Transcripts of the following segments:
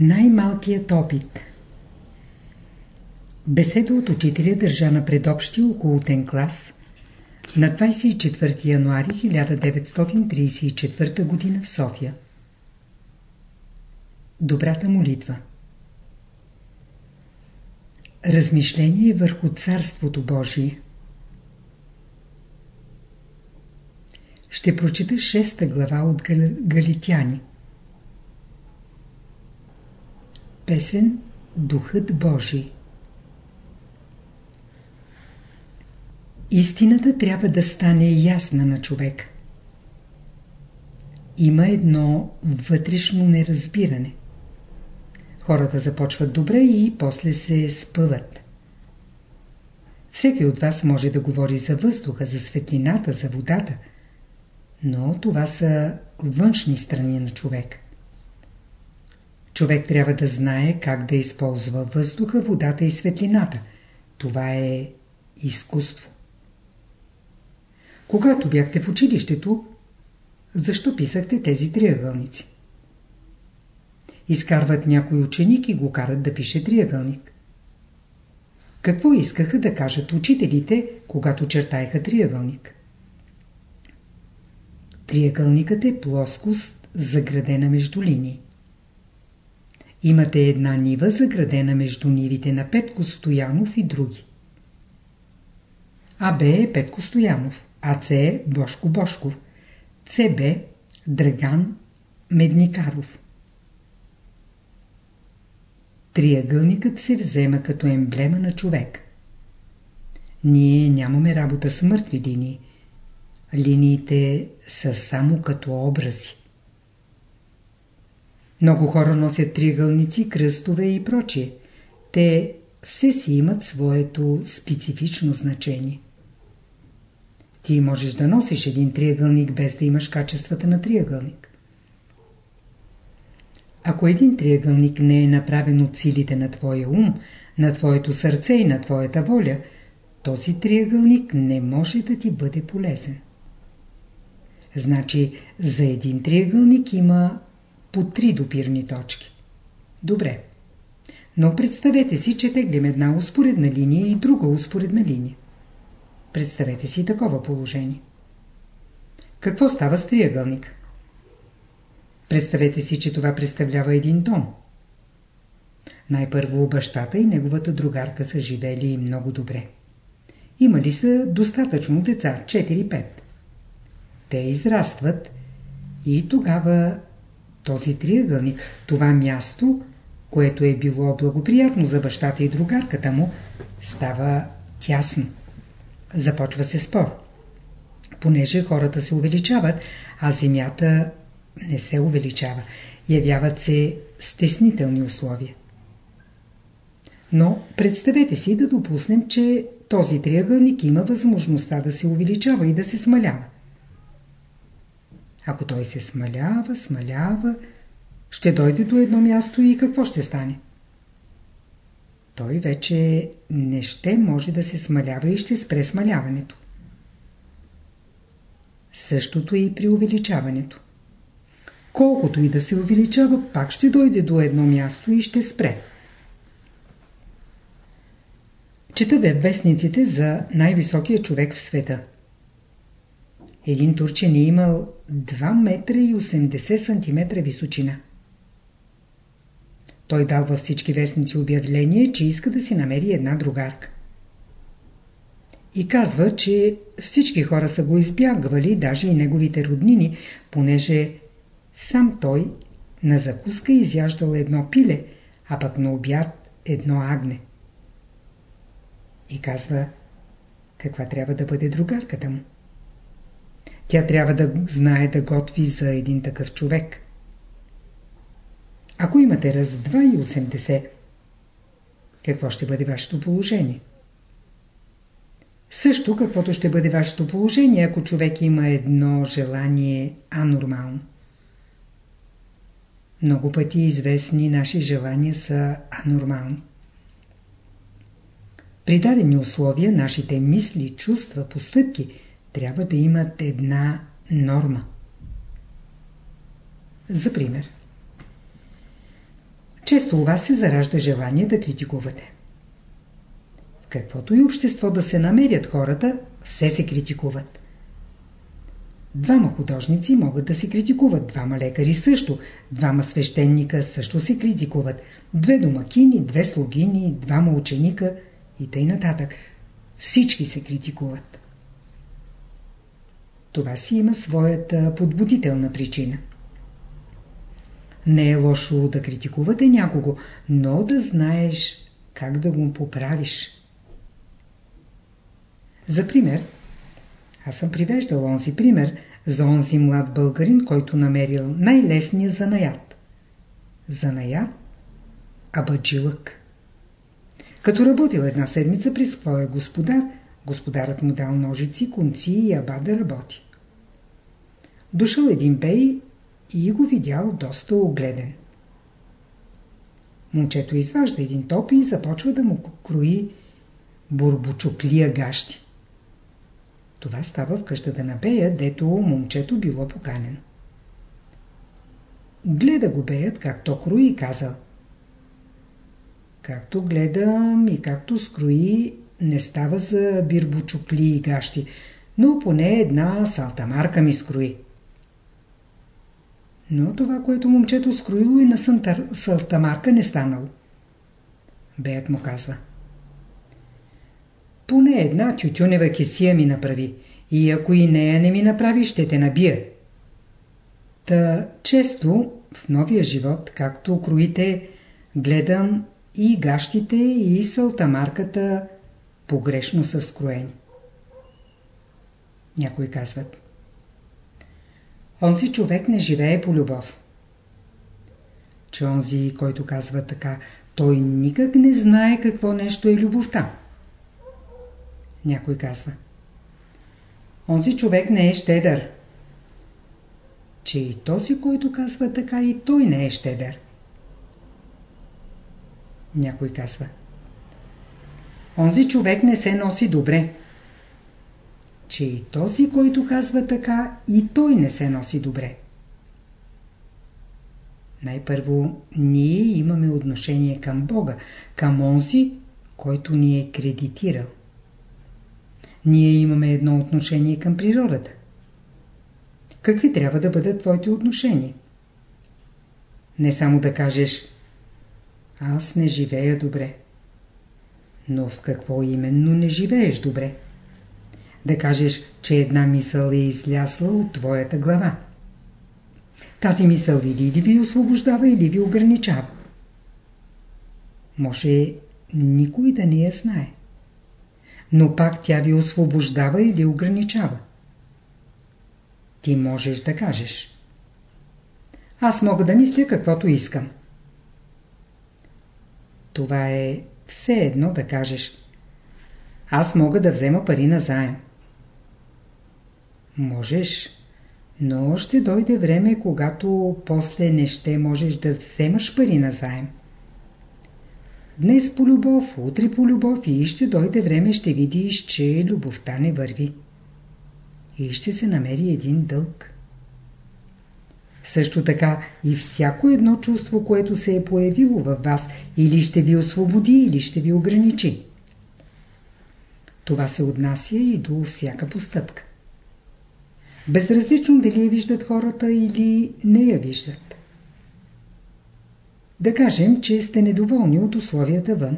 Най-малкият опит Беседа от учителя държа на предобщи околотен клас на 24 януари 1934 г. в София. Добрата молитва Размишление върху Царството Божие Ще прочита шеста глава от Галитяни. Песен Духът Божий Истината трябва да стане ясна на човек. Има едно вътрешно неразбиране. Хората започват добре и после се спъват. Всеки от вас може да говори за въздуха, за светлината, за водата, но това са външни страни на човек. Човек трябва да знае как да използва въздуха, водата и светлината. Това е изкуство. Когато бяхте в училището, защо писахте тези триъгълници? Изкарват някой ученик и го карат да пише триъгълник. Какво искаха да кажат учителите, когато чертаеха триъгълник? Триъгълникът е плоскост, заградена между линии. Имате една нива, заградена между нивите на Петко Стоянов и други. АБ е Петко Стоянов. АЦ е Бошко Бошков, ЦБ Драган Медникаров. Триъгълникът се взема като емблема на човек. Ние нямаме работа с мъртви линии. Линиите са само като образи. Много хора носят триъгълници, кръстове и прочие. Те все си имат своето специфично значение. Ти можеш да носиш един триъгълник без да имаш качествата на триъгълник. Ако един триъгълник не е направен от силите на твоя ум, на твоето сърце и на твоята воля, този триъгълник не може да ти бъде полезен. Значи за един триъгълник има по три допирни точки. Добре. Но представете си, че теглим една успоредна линия и друга успоредна линия. Представете си такова положение. Какво става с триъгълник? Представете си, че това представлява един дом. Най-първо бащата и неговата другарка са живели много добре. Имали са достатъчно деца, 4-5. Те израстват и тогава този триъгълник, това място, което е било благоприятно за бащата и другарката му, става тясно. Започва се спор. Понеже хората се увеличават, а земята не се увеличава. Явяват се стеснителни условия. Но представете си да допуснем, че този триъгълник има възможността да се увеличава и да се смалява. Ако той се смалява, смалява, ще дойде до едно място и какво ще стане? той вече не ще може да се смалява и ще спре смаляването. Същото и при увеличаването. Колкото и да се увеличава, пак ще дойде до едно място и ще спре. Чета бе вестниците за най-високия човек в света. Един турчен е имал 2 метра и 80 сантиметра височина. Той дал във всички вестници обявление, че иска да си намери една другарка. И казва, че всички хора са го избягвали, даже и неговите роднини, понеже сам той на закуска изяждал едно пиле, а пък на обяд едно агне. И казва, каква трябва да бъде другарката му. Тя трябва да знае да готви за един такъв човек – ако имате раз 2,80, какво ще бъде вашето положение? Също каквото ще бъде вашето положение, ако човек има едно желание анормално. Много пъти известни наши желания са анормални. При дадени условия нашите мисли, чувства, постъпки трябва да имат една норма. За пример. често у вас се заражда желание да критикувате. В каквото и общество да се намерят хората, все се критикуват. Двама художници могат да се критикуват, двама лекари също, двама свещеника също се критикуват, две домакини, две слугини, двама ученика и тъй нататък. Всички се критикуват. Това си има своята подбудителна причина. Не е лошо да критикувате някого, но да знаеш как да го поправиш. За пример, аз съм привеждал онзи пример за онзи млад българин, който намерил най-лесния занаят. Занаят абаджилък. Като работил една седмица при своя господар, господарът му дал ножици, конци и аба да работи. Дошъл един бей и го видял доста огледен. Момчето изважда един топи и започва да му крои бурбочуклия гащи. Това става в къщата на Бея, дето момчето било поканено. Гледа го Беят, как то крои и казал. Както гледам и както скрои, не става за бирбочукли и гащи, но поне една салтамарка ми скрои. Но това, което момчето скроило и на салтамарка не станало. Беят му казва. Поне една тютюнева кесия ми направи. И ако и нея не ми направи, ще те набия. Та често в новия живот, както кроите, гледам и гащите и салтамарката погрешно са скроени. Някои казват. Онзи човек не живее по любов. Че онзи, който казва така, той никак не знае какво нещо е любовта. Някой казва. Онзи човек не е щедър. Че и този, който казва така, и той не е щедър. Някой казва. Онзи човек не се носи добре. Че и този, който казва така, и той не се носи добре. Най-първо, ние имаме отношение към Бога, към онзи, който ни е кредитирал ние имаме едно отношение към природата. Какви трябва да бъдат твоите отношения? Не само да кажеш аз не живея добре. Но в какво именно не живееш добре? Да кажеш, че една мисъл е излясла от твоята глава. Тази мисъл или ви освобождава, или ви ограничава. Може никой да не я знае но пак тя ви освобождава или ограничава. Ти можеш да кажеш. Аз мога да мисля каквото искам. Това е все едно да кажеш. Аз мога да взема пари на заем. Можеш, но ще дойде време, когато после не ще можеш да вземаш пари на заем. Днес по любов, утре по любов и ще дойде време, ще видиш, че любовта не върви. И ще се намери един дълг. Също така и всяко едно чувство, което се е появило във вас, или ще ви освободи, или ще ви ограничи. Това се отнася и до всяка постъпка. Безразлично дали я виждат хората или не я виждат. Да кажем, че сте недоволни от условията вън.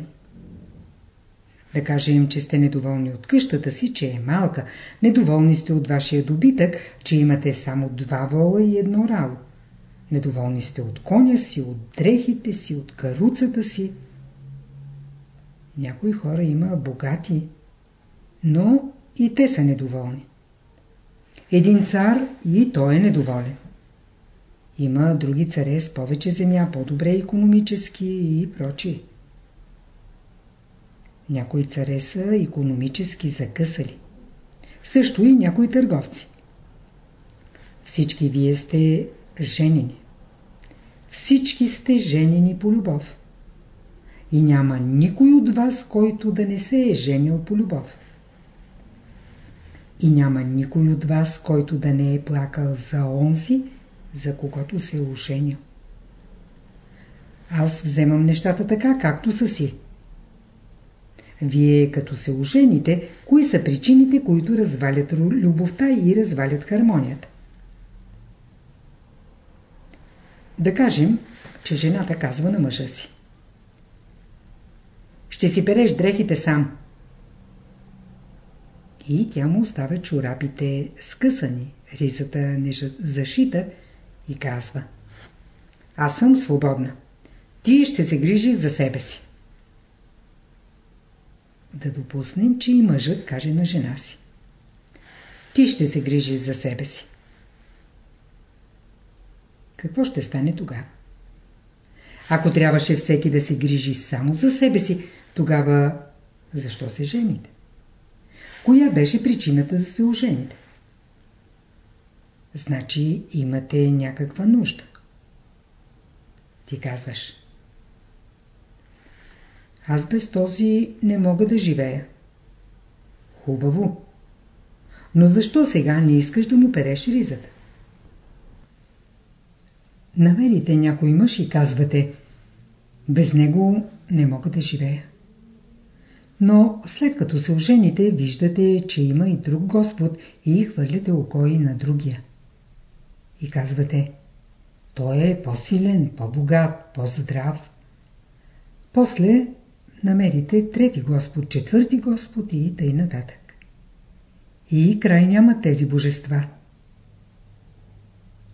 Да кажем, че сте недоволни от къщата си, че е малка. Недоволни сте от вашия добитък, че имате само два вола и едно рало. Недоволни сте от коня си, от дрехите си, от каруцата си. Някои хора има богати, но и те са недоволни. Един цар и той е недоволен. Има други царе с повече земя, по-добре економически и прочие. Някои царе са економически закъсали. Също и някои търговци. Всички вие сте женени. Всички сте женени по любов. И няма никой от вас, който да не се е женил по любов. И няма никой от вас, който да не е плакал за онзи, за когото се е ушенил. Аз вземам нещата така, както са си. Вие като се ожените, кои са причините, които развалят любовта и развалят хармонията? Да кажем, че жената казва на мъжа си. Ще си переш дрехите сам. И тя му оставя чорапите скъсани, ризата не зашита и казва. Аз съм свободна. Ти ще се грижиш за себе си. Да допуснем, че и мъжът каже на жена си. Ти ще се грижиш за себе си. Какво ще стане тогава? Ако трябваше всеки да се грижи само за себе си, тогава защо се жените? Коя беше причината да се ожените? Значи имате някаква нужда. Ти казваш. Аз без този не мога да живея. Хубаво. Но защо сега не искаш да му переш ризата? Намерите някой мъж и казвате Без него не мога да живея. Но след като се ожените, виждате, че има и друг Господ и хвърляте око и на другия. И казвате Той е по-силен, по-богат, по-здрав. После намерите трети Господ, четвърти Господ и тъй нататък. И край няма тези божества.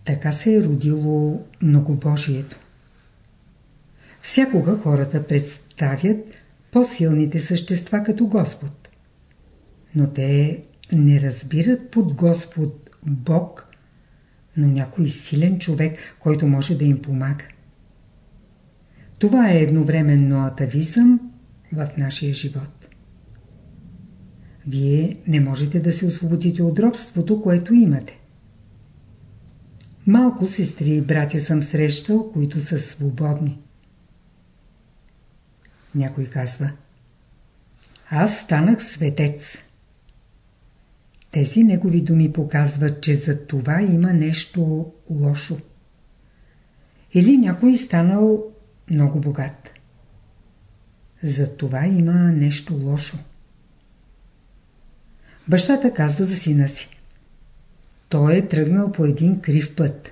Така се е родило многобожието. Всякога хората представят по-силните същества като Господ. Но те не разбират под Господ Бог, но някой силен човек, който може да им помага. Това е едновременно атавизъм в нашия живот. Вие не можете да се освободите от робството, което имате. Малко сестри и братя съм срещал, които са свободни. Някой казва Аз станах светец. Тези негови думи показват, че за това има нещо лошо. Или някой станал много богат. За това има нещо лошо. Бащата казва за сина си. Той е тръгнал по един крив път.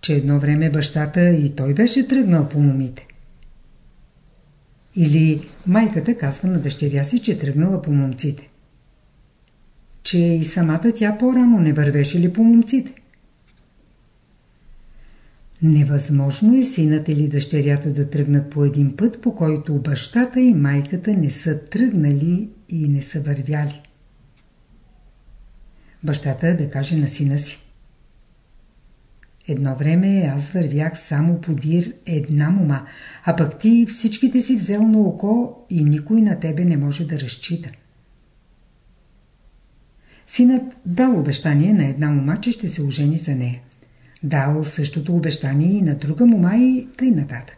Че едно време бащата и той беше тръгнал по момите. Или майката казва на дъщеря си, че е тръгнала по момците. Че и самата тя по-рано не вървеше ли по момците? Невъзможно е синът или дъщерята да тръгнат по един път, по който бащата и майката не са тръгнали и не са вървяли. Бащата да каже на сина си. Едно време аз вървях само подир една мома, а пък ти всичките си взел на око и никой на тебе не може да разчита. Синът дал обещание на една мома, че ще се ожени за нея. Дал същото обещание и на друга мома и тъй нататък.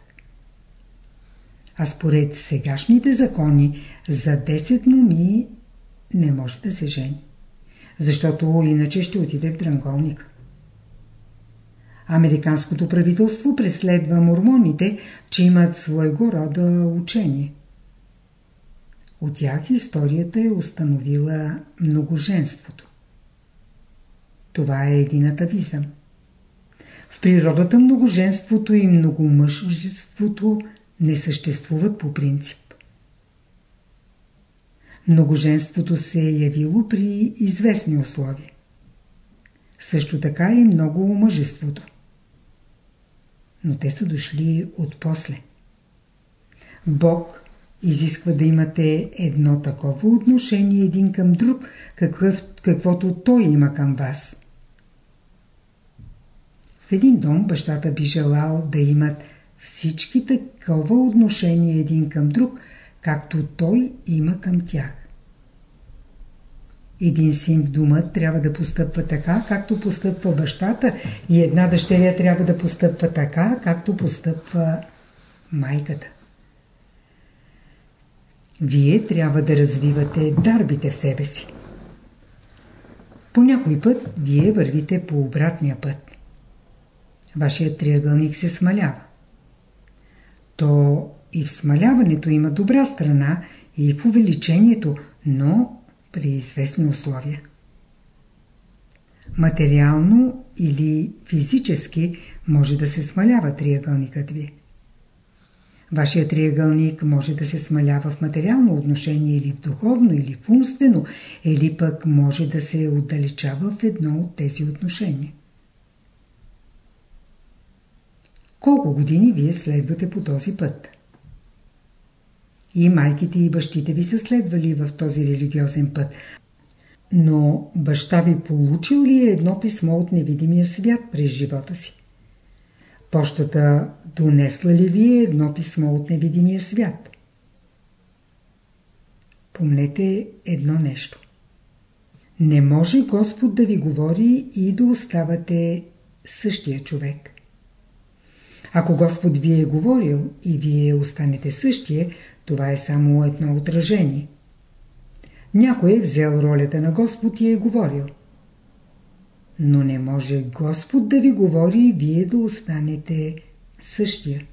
А според сегашните закони за 10 моми не може да се жени. Защото иначе ще отиде в дранголник. Американското правителство преследва мормоните, че имат своего рода учение. От тях историята е установила многоженството. Това е един атавизъм. В природата многоженството и многомъжеството не съществуват по принцип. Многоженството се е явило при известни условия. Също така и много мъжеството. Но те са дошли от после. Бог изисква да имате едно такова отношение един към друг, какъв, каквото той има към вас. В един дом бащата би желал да имат всички такова отношение един към друг, както той има към тях. Един син в дома трябва да постъпва така, както постъпва бащата и една дъщеря трябва да постъпва така, както постъпва майката. Вие трябва да развивате дарбите в себе си. По някой път вие вървите по обратния път. Вашият триъгълник се смалява. то и в смаляването има добра страна и в увеличението, но при известни условия. Материално или физически може да се смалява триъгълникът ви. Вашия триъгълник може да се смалява в материално отношение или в духовно, или в умствено, или пък може да се отдалечава в едно от тези отношения. Колко години вие следвате по този път? И майките и бащите ви са следвали в този религиозен път. Но баща ви получил ли е едно писмо от невидимия свят през живота си? Пощата донесла ли ви е едно писмо от невидимия свят? Помнете едно нещо. Не може Господ да ви говори и да оставате същия човек. Ако Господ ви е говорил и вие останете същия, това е само едно отражение. Някой е взел ролята на Господ и е говорил. Но не може Господ да ви говори и вие да останете същия.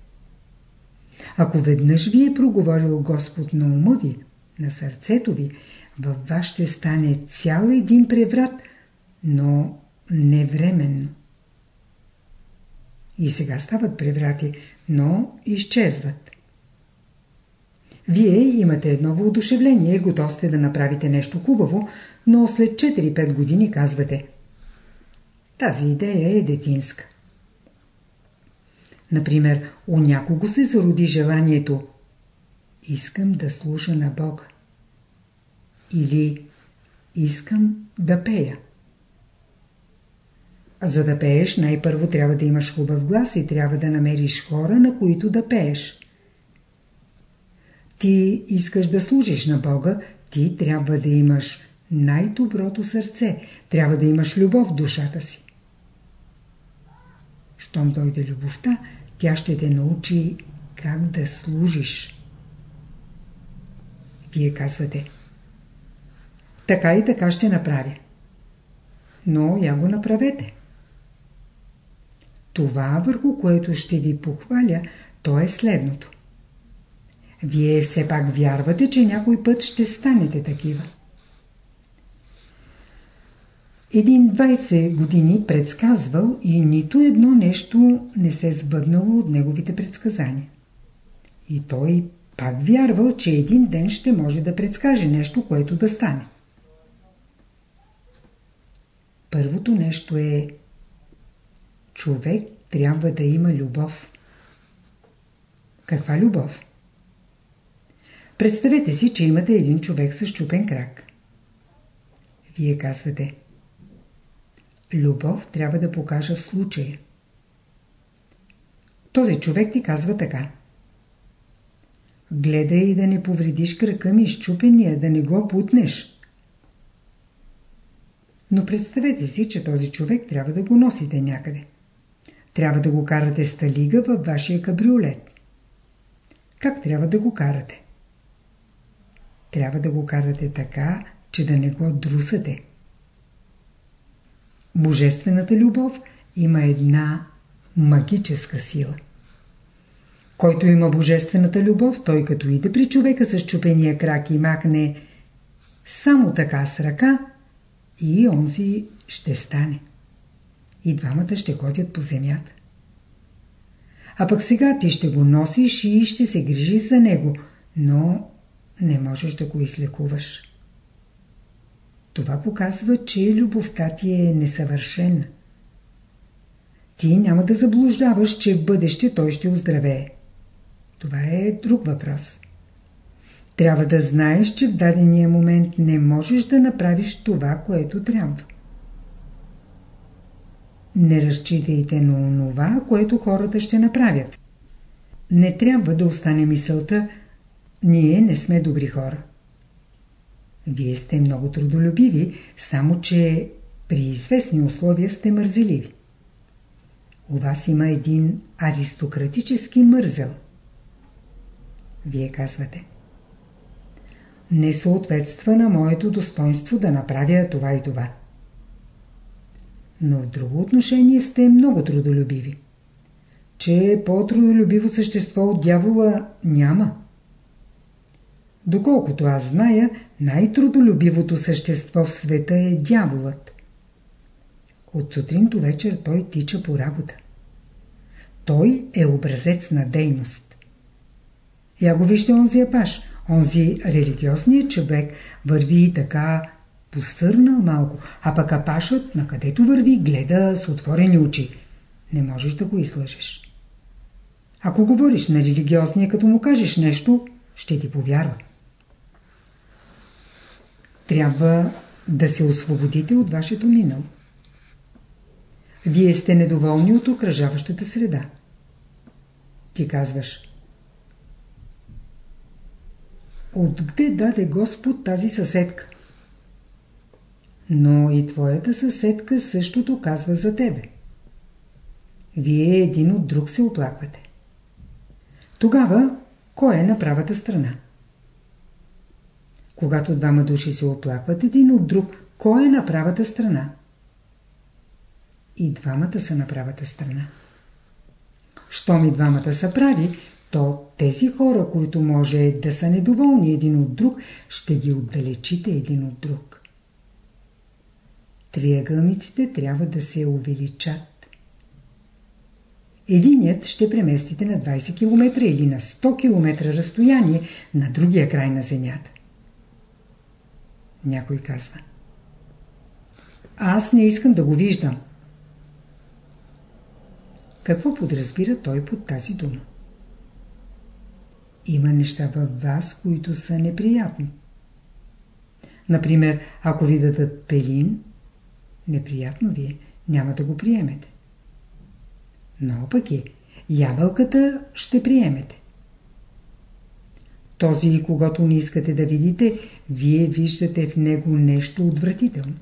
Ако веднъж ви е проговорил Господ на ума ви, на сърцето ви, във вас ще стане цял един преврат, но невременно. И сега стават преврати, но изчезват. Вие имате едно въодушевление, готов сте да направите нещо хубаво, но след 4-5 години казвате Тази идея е детинска. Например, у някого се зароди желанието Искам да служа на Бога. Или Искам да пея. За да пееш, най-първо трябва да имаш хубав глас и трябва да намериш хора, на които да пееш. Ти искаш да служиш на Бога, ти трябва да имаш най-доброто сърце, трябва да имаш любов в душата си. Щом дойде любовта, тя ще те научи как да служиш. Вие казвате, така и така ще направя. Но я го направете. Това, върху което ще ви похваля, то е следното. Вие все пак вярвате, че някой път ще станете такива. Един 20 години предсказвал и нито едно нещо не се сбъднало от неговите предсказания. И той пак вярвал, че един ден ще може да предскаже нещо, което да стане. Първото нещо е човек трябва да има любов. Каква любов? Представете си, че имате един човек с чупен крак. Вие казвате Любов трябва да покажа в случая. Този човек ти казва така. Гледай да не повредиш крака ми щупения, да не го путнеш. Но представете си, че този човек трябва да го носите някъде. Трябва да го карате с талига във вашия кабриолет. Как трябва да го карате? Трябва да го карате така, че да не го друсате. Божествената любов има една магическа сила. Който има божествената любов, той като иде при човека с чупения крак и махне само така с ръка и онзи ще стане. И двамата ще ходят по земята. А пък сега ти ще го носиш и ще се грижи за него, но не можеш да го излекуваш. Това показва, че любовта ти е несъвършена. Ти няма да заблуждаваш, че в бъдеще той ще оздравее. Това е друг въпрос. Трябва да знаеш, че в дадения момент не можеш да направиш това, което трябва. Не разчитайте на онова, което хората ще направят. Не трябва да остане мисълта, ние не сме добри хора. Вие сте много трудолюбиви, само че при известни условия сте мързеливи. У вас има един аристократически мързел. Вие казвате. Не съответства на моето достоинство да направя това и това. Но в друго отношение сте много трудолюбиви. че по-трудолюбиво същество от дявола няма. Доколкото аз зная, най-трудолюбивото същество в света е дяволът. От сутрин до вечер той тича по работа. Той е образец на дейност. Я го вижте онзи апаш, онзи религиозният човек върви така постърнал малко, а пък апашът, на където върви, гледа с отворени очи. Не можеш да го излъжеш. Ако говориш на религиозния, като му кажеш нещо, ще ти повярва. Трябва да се освободите от вашето минало. Вие сте недоволни от окръжаващата среда. Ти казваш. Откъде даде Господ тази съседка? Но и твоята съседка същото казва за тебе. Вие един от друг се оплаквате. Тогава, кой е на правата страна? Когато двама души се оплакват един от друг, кой е на правата страна? И двамата са на правата страна. Щом и двамата са прави, то тези хора, които може да са недоволни един от друг, ще ги отдалечите един от друг. Триъгълниците трябва да се увеличат. Единият ще преместите на 20 км или на 100 км разстояние на другия край на Земята. Някой казва. Аз не искам да го виждам. Какво подразбира той под тази дума? Има неща във вас, които са неприятни. Например, ако ви дадат пелин, неприятно ви е, няма да го приемете. Но пък е, ябълката ще приемете. Този, когато не искате да видите, вие виждате в него нещо отвратително.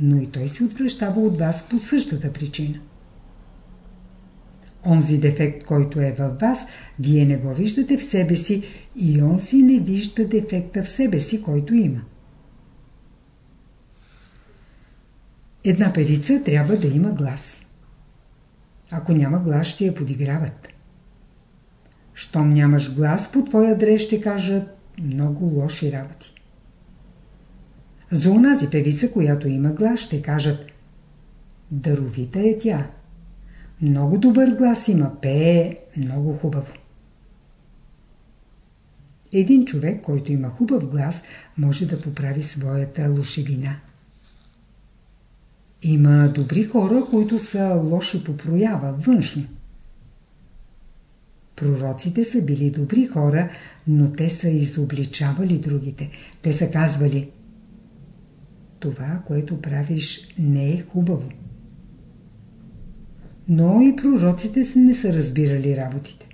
Но и той се отвръщава от вас по същата причина. Онзи дефект, който е във вас, вие не го виждате в себе си и он си не вижда дефекта в себе си, който има. Една певица трябва да има глас. Ако няма глас, ще я подиграват. Щом нямаш глас, по твоя адрес ще кажат много лоши работи. За унази певица, която има глас, ще кажат Даровита е тя. Много добър глас има, пее много хубаво. Един човек, който има хубав глас, може да поправи своята лошевина. Има добри хора, които са лоши по проява, външно. Пророците са били добри хора, но те са изобличавали другите. Те са казвали Това, което правиш, не е хубаво. Но и пророците не са разбирали работите.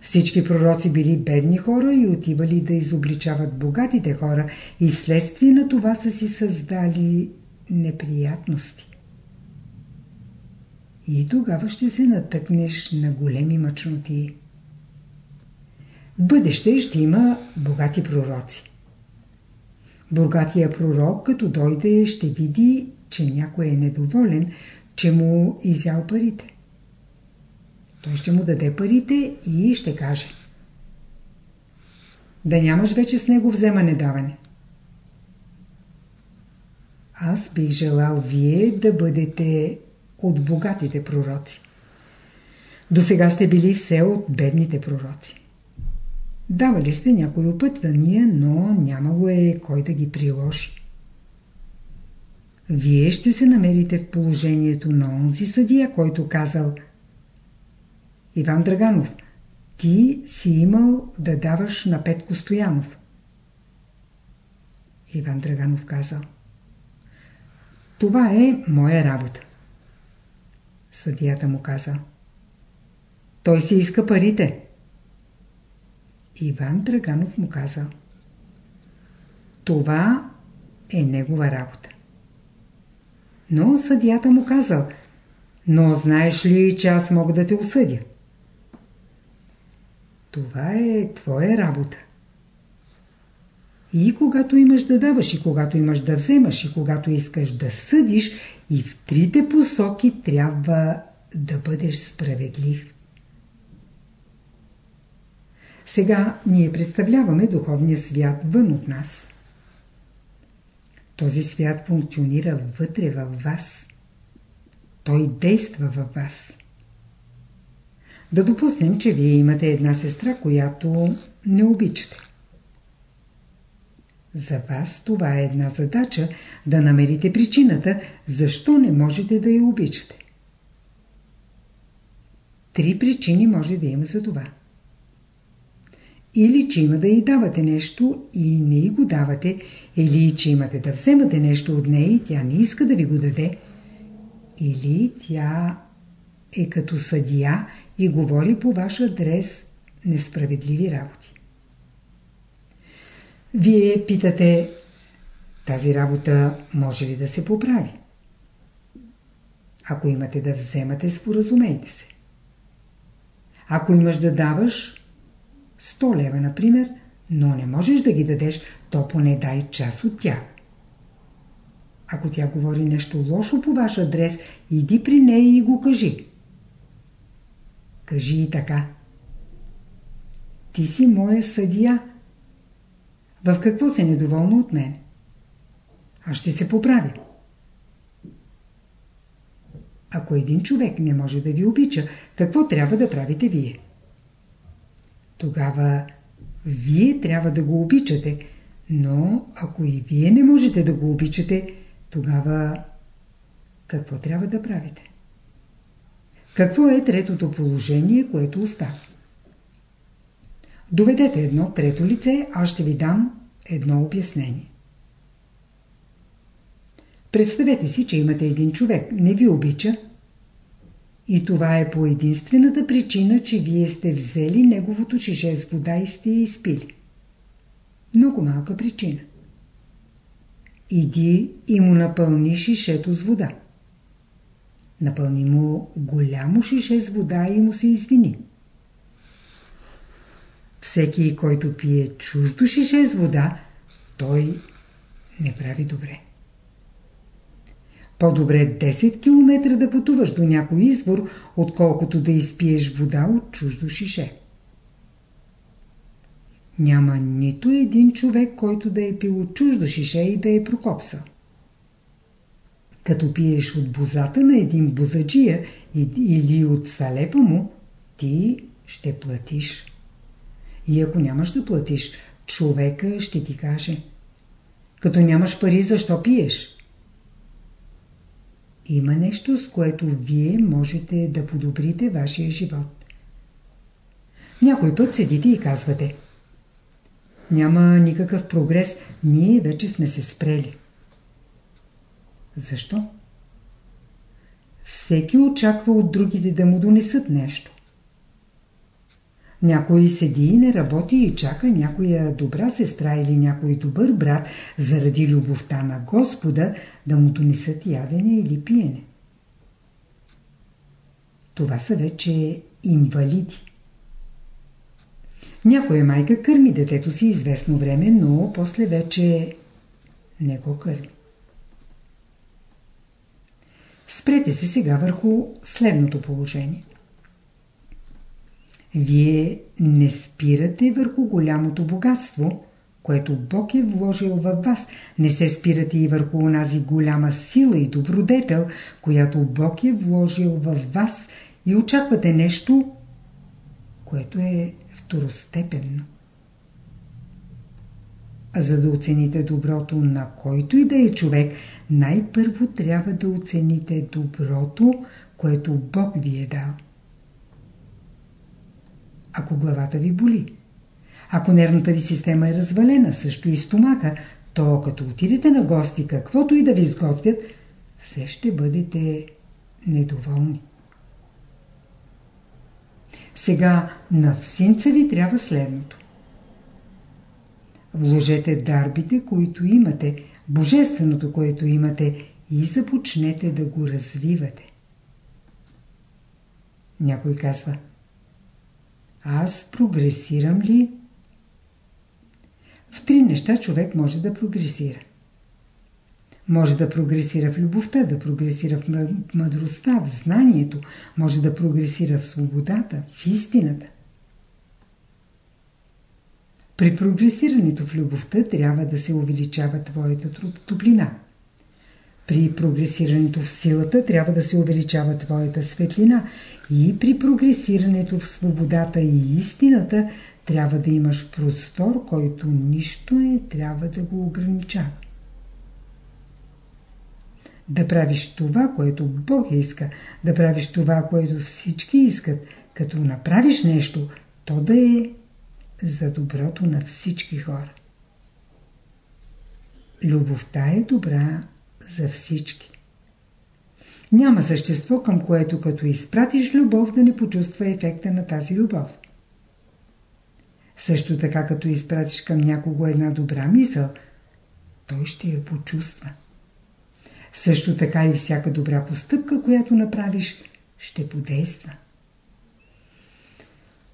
Всички пророци били бедни хора и отивали да изобличават богатите хора и следствие на това са си създали неприятности. И тогава ще се натъкнеш на големи мъчноти. Бъдеще ще има богати пророци. Богатия пророк, като дойде, ще види, че някой е недоволен, че му изял парите. Той ще му даде парите и ще каже. Да нямаш вече с него вземане-даване. Аз бих желал вие да бъдете от богатите пророци. До сега сте били все от бедните пророци. Давали сте някои опътвания, но нямало е кой да ги приложи. Вие ще се намерите в положението на онзи съдия, който казал Иван Драганов, ти си имал да даваш на Петко Стоянов. Иван Драганов казал Това е моя работа. Съдията му каза. Той си иска парите. Иван Драганов му каза. Това е негова работа. Но съдията му казал. Но знаеш ли, че аз мога да те осъдя? Това е твоя работа. И когато имаш да даваш, и когато имаш да вземаш, и когато искаш да съдиш, и в трите посоки трябва да бъдеш справедлив. Сега ние представляваме духовния свят вън от нас. Този свят функционира вътре във вас. Той действа във вас. Да допуснем, че вие имате една сестра, която не обичате. За вас това е една задача да намерите причината, защо не можете да я обичате. Три причини може да има за това. Или че има да й давате нещо и не й го давате, или че имате да вземате нещо от нея и тя не иска да ви го даде, или тя е като съдия и говори по ваш адрес несправедливи работи. Вие питате, тази работа може ли да се поправи? Ако имате да вземате, споразумейте се. Ако имаш да даваш 100 лева, например, но не можеш да ги дадеш, то поне дай част от тях. Ако тя говори нещо лошо по ваш адрес, иди при нея и го кажи. Кажи и така. Ти си моя съдия. В какво се недоволна от мен? Аз ще се поправя. Ако един човек не може да ви обича, какво трябва да правите вие? Тогава вие трябва да го обичате, но ако и вие не можете да го обичате, тогава какво трябва да правите? Какво е третото положение, което остава? Доведете едно трето лице, аз ще ви дам едно обяснение. Представете си, че имате един човек, не ви обича и това е по единствената причина, че вие сте взели неговото чиже с вода и сте я изпили. Много малка причина. Иди и му напълни шишето с вода. Напълни му голямо шише с вода и му се извини. Всеки, който пие чуждо шише с вода, той не прави добре. По-добре 10 км да пътуваш до някой извор, отколкото да изпиеш вода от чуждо шише. Няма нито един човек, който да е пил от чуждо шише и да е прокопсал. Като пиеш от бозата на един бозаджия или от салепа му, ти ще платиш. И ако нямаш да платиш, човека ще ти каже. Като нямаш пари, защо пиеш? Има нещо, с което вие можете да подобрите вашия живот. Някой път седите и казвате Няма никакъв прогрес, ние вече сме се спрели. Защо? Всеки очаква от другите да му донесат нещо. Някой седи и не работи и чака някоя добра сестра или някой добър брат заради любовта на Господа да му донесат ядене или пиене. Това са вече инвалиди. Някоя майка кърми детето си известно време, но после вече не го кърми. Спрете се сега върху следното положение. Вие не спирате върху голямото богатство, което Бог е вложил във вас. Не се спирате и върху онази голяма сила и добродетел, която Бог е вложил във вас и очаквате нещо, което е второстепенно. За да оцените доброто на който и да е човек, най-първо трябва да оцените доброто, което Бог ви е дал ако главата ви боли. Ако нервната ви система е развалена, също и стомаха, то като отидете на гости, каквото и да ви изготвят, все ще бъдете недоволни. Сега на всинца ви трябва следното. Вложете дарбите, които имате, божественото, което имате и започнете да го развивате. Някой казва – аз прогресирам ли? В три неща човек може да прогресира. може да прогресира в любовта, да прогресира в мъдростта, в знанието, може да прогресира в свободата, в истината. При прогресирането в любовта трябва да се увеличава твоята топлина. При прогресирането в силата трябва да се увеличава твоята светлина и при прогресирането в свободата и истината трябва да имаш простор, който нищо не трябва да го ограничава. Да правиш това, което Бог иска, да правиш това, което всички искат, като направиш нещо, то да е за доброто на всички хора. Любовта е добра за всички. Няма същество, към което като изпратиш любов да не почувства ефекта на тази любов. Също така, като изпратиш към някого една добра мисъл, той ще я почувства. Също така и всяка добра постъпка, която направиш, ще подейства.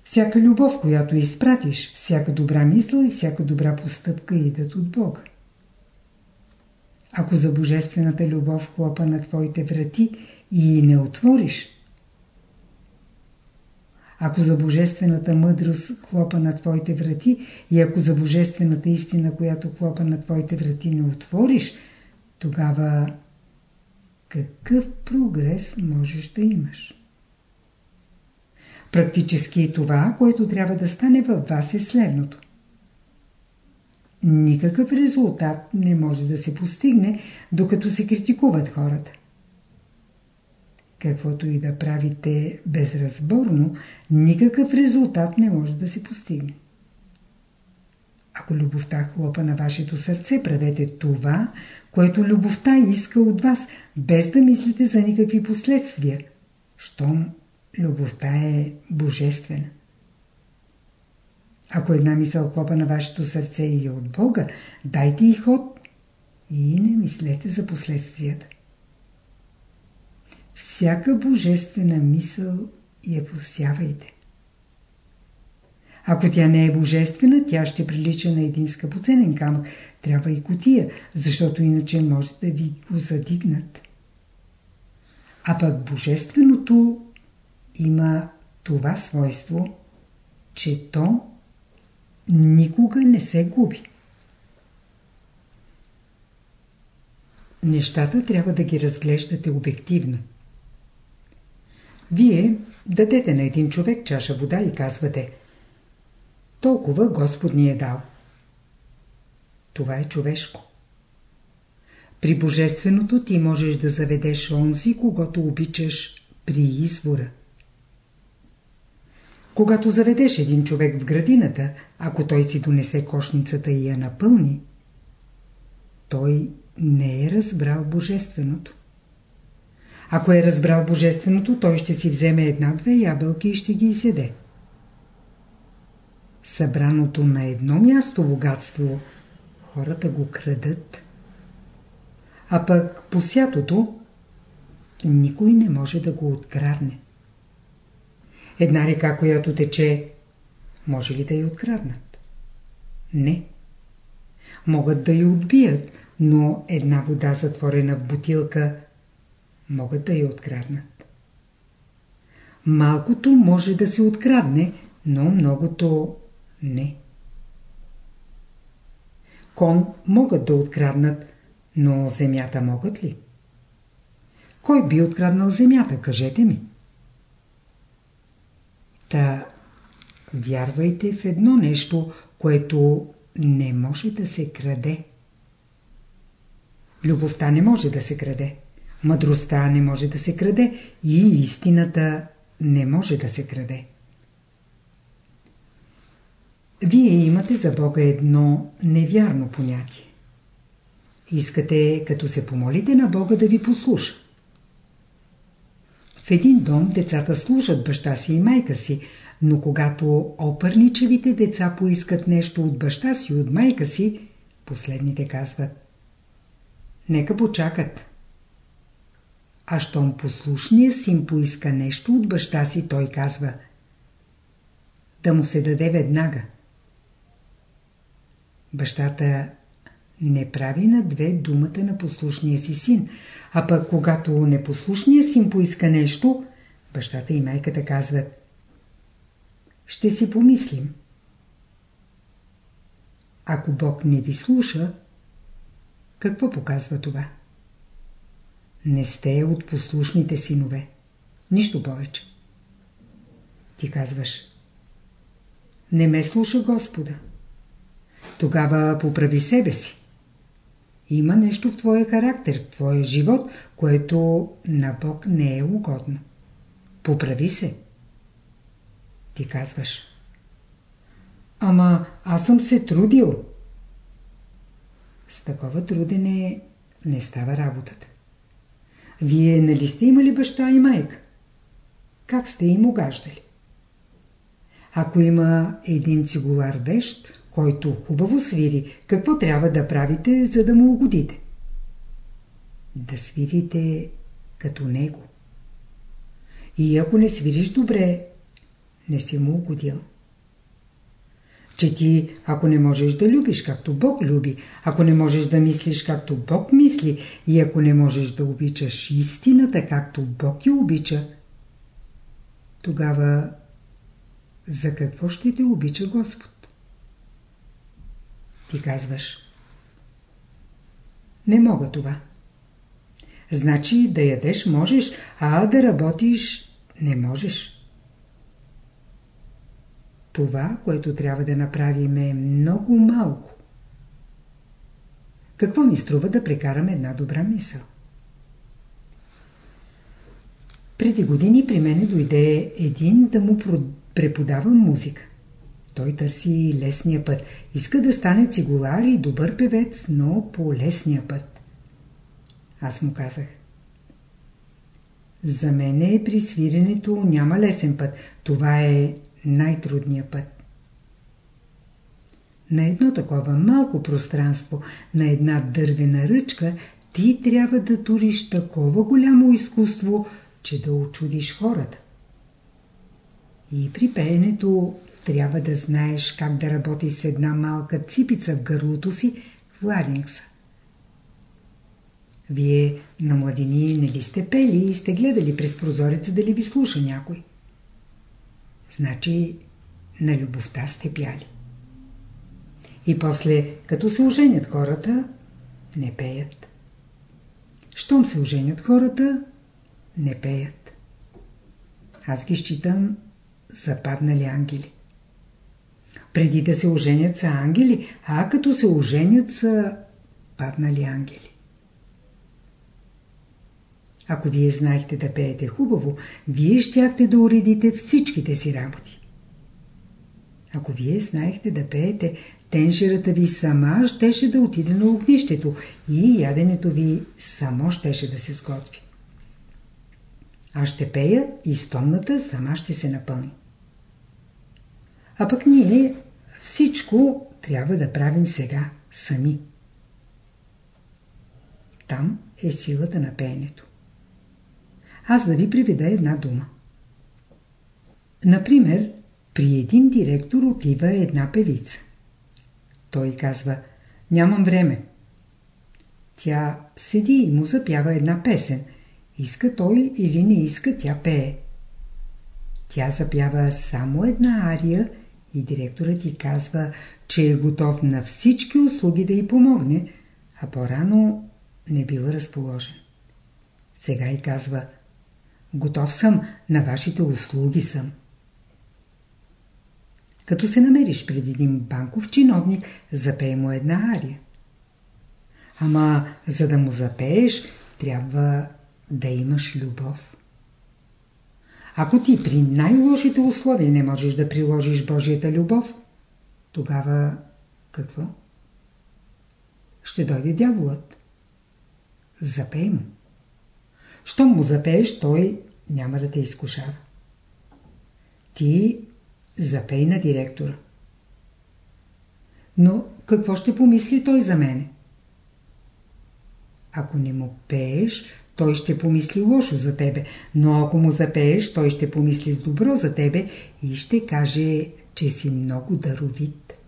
Всяка любов, която изпратиш, всяка добра мисъл и всяка добра постъпка идат от Бога. Ако за божествената любов хлопа на твоите врати и не отвориш, ако за божествената мъдрост хлопа на твоите врати и ако за божествената истина, която хлопа на твоите врати не отвориш, тогава какъв прогрес можеш да имаш? Практически това, което трябва да стане във вас е следното. Никакъв резултат не може да се постигне, докато се критикуват хората. Каквото и да правите безразборно, никакъв резултат не може да се постигне. Ако любовта хлопа на вашето сърце, правете това, което любовта иска от вас, без да мислите за никакви последствия, щом любовта е божествена. Ако една мисъл хлопа на вашето сърце и е от Бога, дайте и ход и не мислете за последствията. Всяка божествена мисъл я посявайте. Ако тя не е божествена, тя ще прилича на един скъпоценен камък. Трябва и котия, защото иначе може да ви го задигнат. А пък божественото има това свойство, че то никога не се губи. Нещата трябва да ги разглеждате обективно. Вие дадете на един човек чаша вода и казвате Толкова Господ ни е дал. Това е човешко. При Божественото ти можеш да заведеш онзи, когато обичаш при извора. Когато заведеш един човек в градината, ако той си донесе кошницата и я напълни, той не е разбрал Божественото. Ако е разбрал Божественото, той ще си вземе една-две ябълки и ще ги изеде. Събраното на едно място богатство, хората го крадат. А пък посятото, никой не може да го открадне. Една река, която тече, може ли да я откраднат? Не. Могат да я отбият, но една вода затворена в бутилка могат да я откраднат. Малкото може да се открадне, но многото не. Кон могат да откраднат, но земята могат ли? Кой би откраднал земята, кажете ми? Та вярвайте в едно нещо, което не може да се краде. Любовта не може да се краде. Мъдростта не може да се краде и истината не може да се краде. Вие имате за Бога едно невярно понятие. Искате, като се помолите на Бога, да ви послуша. В един дом децата слушат баща си и майка си, но когато опърничевите деца поискат нещо от баща си и от майка си, последните казват Нека почакат. А щом послушният син поиска нещо от баща си, той казва Да му се даде веднага. Бащата не прави на две думата на послушния си син, а пък когато непослушният син поиска нещо, бащата и майката казват Ще си помислим. Ако Бог не ви слуша, какво показва това? Не сте от послушните синове. Нищо повече. Ти казваш Не ме слуша Господа. Тогава поправи себе си. Има нещо в твоя характер, в твоя живот, което на Бог не е угодно. Поправи се. Ти казваш. Ама аз съм се трудил. С такова трудене не става работата. Вие нали сте имали баща и майка? Как сте им огаждали? Ако има един цигулар вещ, който хубаво свири, какво трябва да правите, за да му угодите? Да свирите като него. И ако не свириш добре, не си му угодил. Че ти, ако не можеш да любиш както Бог люби, ако не можеш да мислиш както Бог мисли и ако не можеш да обичаш истината както Бог я обича, тогава за какво ще те обича Господ? Ти казваш. Не мога това. Значи да ядеш можеш, а да работиш не можеш. Това, което трябва да направим е много малко. Какво ни струва да прекараме една добра мисъл? Преди години при мене дойде един да му преподавам музика. Той търси лесния път. Иска да стане цигулар и добър певец, но по лесния път. Аз му казах. За мене при свиренето няма лесен път. Това е най-трудният път. На едно такова малко пространство, на една дървена ръчка, ти трябва да туриш такова голямо изкуство, че да очудиш хората. И при пеенето трябва да знаеш как да работи с една малка ципица в гърлото си, в ларингса. Вие на младини не ли сте пели и сте гледали през прозореца дали ви слуша някой? Значи на любовта сте пяли. И после, като се оженят хората, не пеят. Щом се оженят хората, не пеят. Аз ги считам западнали ангели. Преди да се оженят са ангели, а като се оженят са паднали ангели. Ако вие знаехте да пеете хубаво, вие щяхте да уредите всичките си работи. Ако вие знаехте да пеете, тенжерата ви сама щеше да отиде на огнището и яденето ви само щеше да се сготви. Аз ще пея и стомната сама ще се напълни. А пък ние всичко трябва да правим сега, сами. Там е силата на пеенето. Аз да ви приведа една дума. Например, при един директор отива една певица. Той казва, нямам време. Тя седи и му запява една песен. Иска той или не иска, тя пее. Тя запява само една ария и директорът ти казва, че е готов на всички услуги да й помогне, а по-рано не бил разположен. Сега и казва, готов съм, на вашите услуги съм. Като се намериш пред един банков чиновник, запей му една ария. Ама за да му запееш, трябва да имаш любов. Ако ти при най-лошите условия не можеш да приложиш Божията любов, тогава какво? Ще дойде дяволът. Запей му. Щом му запееш, той няма да те изкушава. Ти запей на директора. Но какво ще помисли той за мене? Ако не му пееш, той ще помисли лошо за тебе, но ако му запееш, той ще помисли добро за тебе и ще каже, че си много даровит.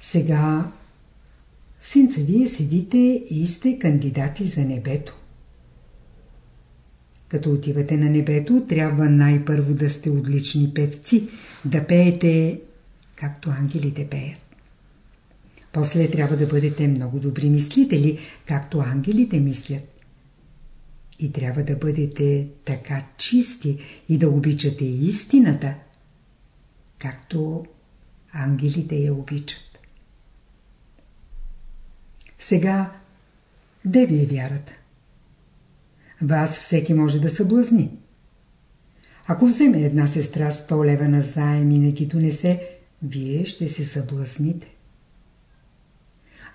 Сега в синца вие седите и сте кандидати за небето. Като отивате на небето, трябва най-първо да сте отлични певци, да пеете както ангелите пеят. После трябва да бъдете много добри мислители, както ангелите мислят. И трябва да бъдете така чисти и да обичате истината, както ангелите я обичат. Сега, де ви е вярата? Вас всеки може да съблазни. Ако вземе една сестра 100 лева на заем и не ги донесе, вие ще се съблазните.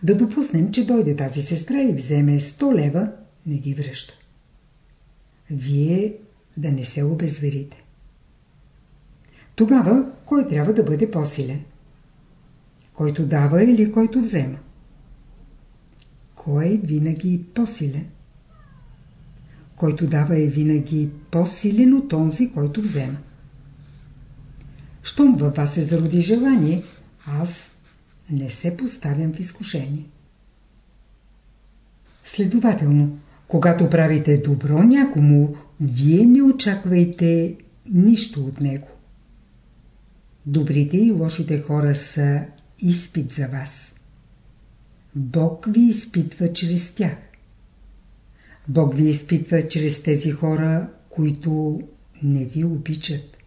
Да допуснем, че дойде тази сестра и вземе 100 лева, не ги връща. Вие да не се обезверите. Тогава кой трябва да бъде по-силен? Който дава или който взема? Кой е винаги по-силен? Който дава е винаги по-силен от онзи, който взема. Щом във вас се зароди желание, аз не се поставям в изкушение. Следователно, когато правите добро някому, вие не очаквайте нищо от него. Добрите и лошите хора са изпит за вас. Бог ви изпитва чрез тях. Бог ви изпитва чрез тези хора, които не ви обичат.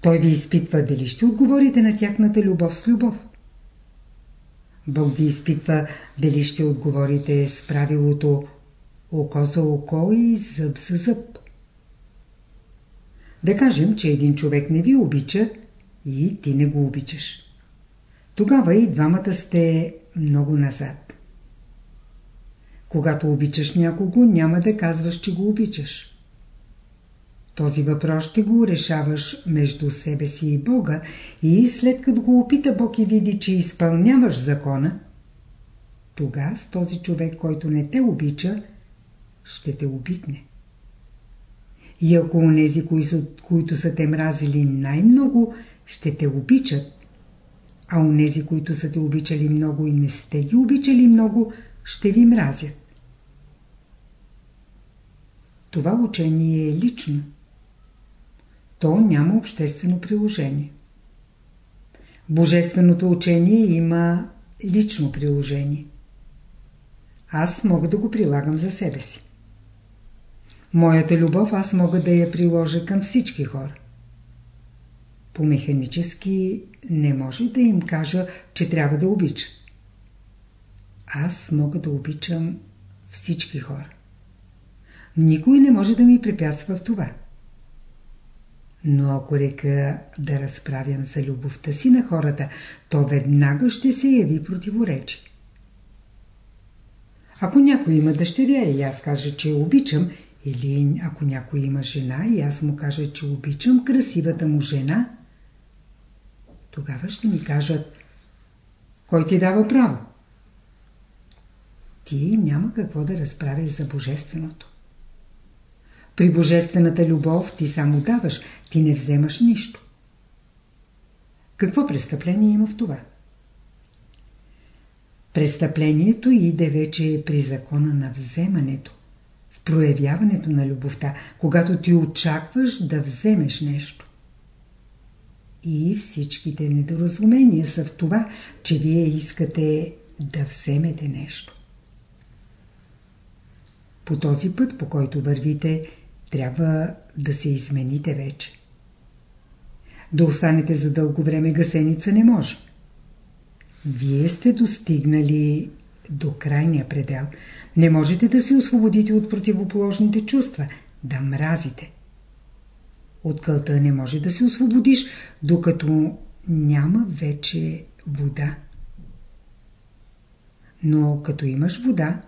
Той ви изпитва дали ще отговорите на тяхната любов с любов. Бог ви изпитва дали ще отговорите с правилото око за око и зъб за зъб. Да кажем, че един човек не ви обича и ти не го обичаш. Тогава и двамата сте много назад. Когато обичаш някого, няма да казваш, че го обичаш. Този въпрос ще го решаваш между себе си и Бога и след като го опита Бог и види, че изпълняваш закона, тогава с този човек, който не те обича, ще те обикне. И ако онези, които, които са те мразили най-много, ще те обичат, а онези, които са те обичали много и не сте ги обичали много, ще ви мразят. Това учение е лично. То няма обществено приложение. Божественото учение има лично приложение. Аз мога да го прилагам за себе си. Моята любов аз мога да я приложа към всички хора. По-механически не може да им кажа, че трябва да обичат. Аз мога да обичам всички хора. Никой не може да ми препятства в това. Но ако река да разправям за любовта си на хората, то веднага ще се яви противоречие. Ако някой има дъщеря и аз кажа, че обичам, или ако някой има жена и аз му кажа, че обичам красивата му жена, тогава ще ми кажат, кой ти дава право? Ти няма какво да разправиш за Божественото. При Божествената любов ти само даваш, ти не вземаш нищо. Какво престъпление има в това? Престъплението иде вече при закона на вземането, в проявяването на любовта, когато ти очакваш да вземеш нещо. И всичките недоразумения са в това, че вие искате да вземете нещо. По този път, по който вървите, трябва да се измените вече. Да останете за дълго време гасеница не може. Вие сте достигнали до крайния предел. Не можете да се освободите от противоположните чувства, да мразите. От кълта не може да се освободиш, докато няма вече вода. Но като имаш вода,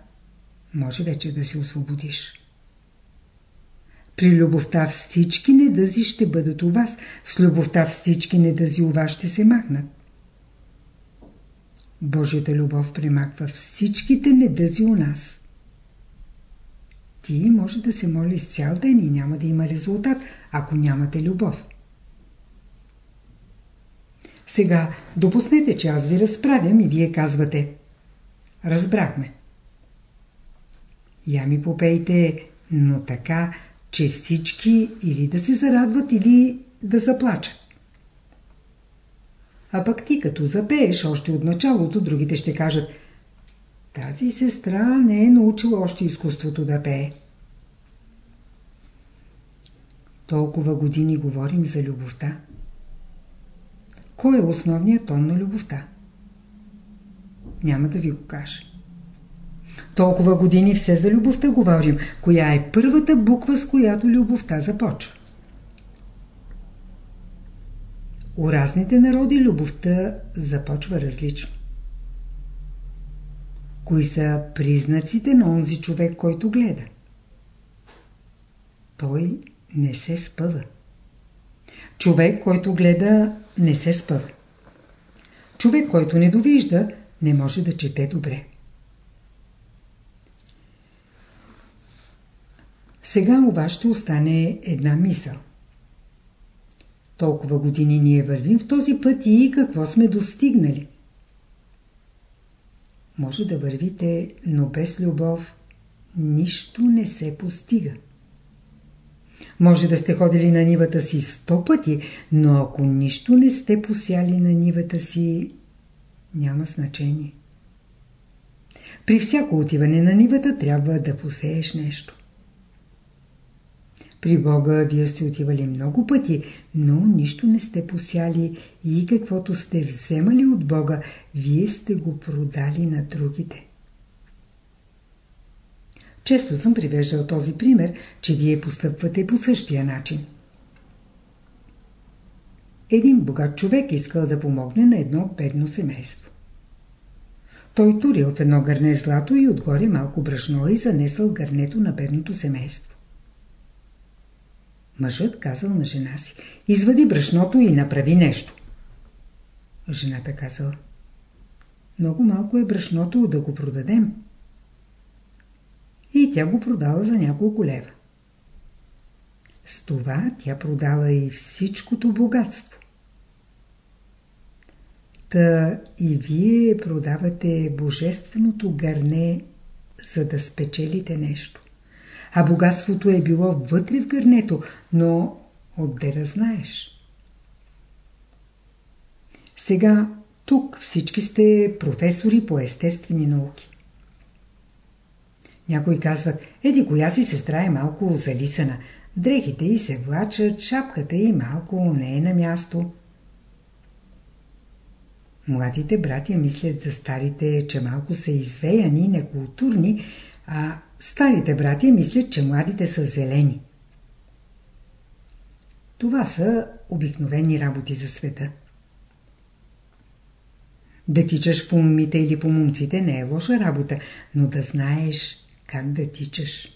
може вече да се освободиш. При любовта всички недъзи ще бъдат у вас, с любовта всички недъзи у вас ще се махнат. Божията любов премахва всичките недъзи у нас. Ти може да се молиш цял ден и няма да има резултат, ако нямате любов. Сега допуснете, че аз ви разправям и вие казвате. Разбрахме. Я ми попейте, но така, че всички или да се зарадват, или да заплачат. А пък ти като запееш още от началото, другите ще кажат тази сестра не е научила още изкуството да пее. Толкова години говорим за любовта. Кой е основният тон на любовта? Няма да ви го кажа. Толкова години все за любовта говорим. Коя е първата буква, с която любовта започва? У разните народи любовта започва различно. Кои са признаците на онзи човек, който гледа? Той не се спъва. Човек, който гледа, не се спъва. Човек, който не довижда, не може да чете добре. Сега у вас ще остане една мисъл. Толкова години ние вървим в този път и какво сме достигнали. Може да вървите, но без любов нищо не се постига. Може да сте ходили на нивата си сто пъти, но ако нищо не сте посяли на нивата си, няма значение. При всяко отиване на нивата трябва да посееш нещо. При Бога вие сте отивали много пъти, но нищо не сте посяли и каквото сте вземали от Бога, вие сте го продали на другите. Често съм привеждал този пример, че вие постъпвате по същия начин. Един богат човек искал да помогне на едно бедно семейство. Той турил в едно гърне злато и отгоре малко брашно и занесъл гърнето на бедното семейство. Мъжът казал на жена си, извади брашното и направи нещо. Жената казала, много малко е брашното да го продадем. И тя го продала за няколко лева. С това тя продала и всичкото богатство. Та и вие продавате божественото гърне, за да спечелите нещо а богатството е било вътре в гърнето, но отде да знаеш? Сега тук всички сте професори по естествени науки. Някои казват, еди коя си сестра е малко залисана, дрехите й се влачат, шапката й малко не е на място. Младите братя мислят за старите, че малко са извеяни, некултурни, а Старите братя мислят, че младите са зелени. Това са обикновени работи за света. Да тичаш по момите или по момците не е лоша работа, но да знаеш как да тичаш.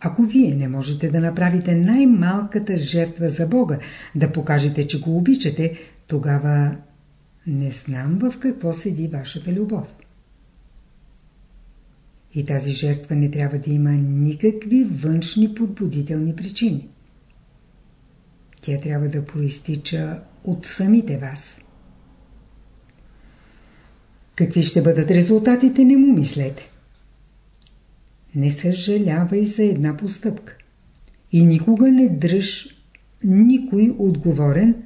Ако вие не можете да направите най-малката жертва за Бога, да покажете, че го обичате, тогава не знам в какво седи вашата любов. И тази жертва не трябва да има никакви външни подбудителни причини. Тя трябва да проистича от самите вас. Какви ще бъдат резултатите, не му мислете. Не съжалявай за една постъпка. И никога не дръж никой отговорен,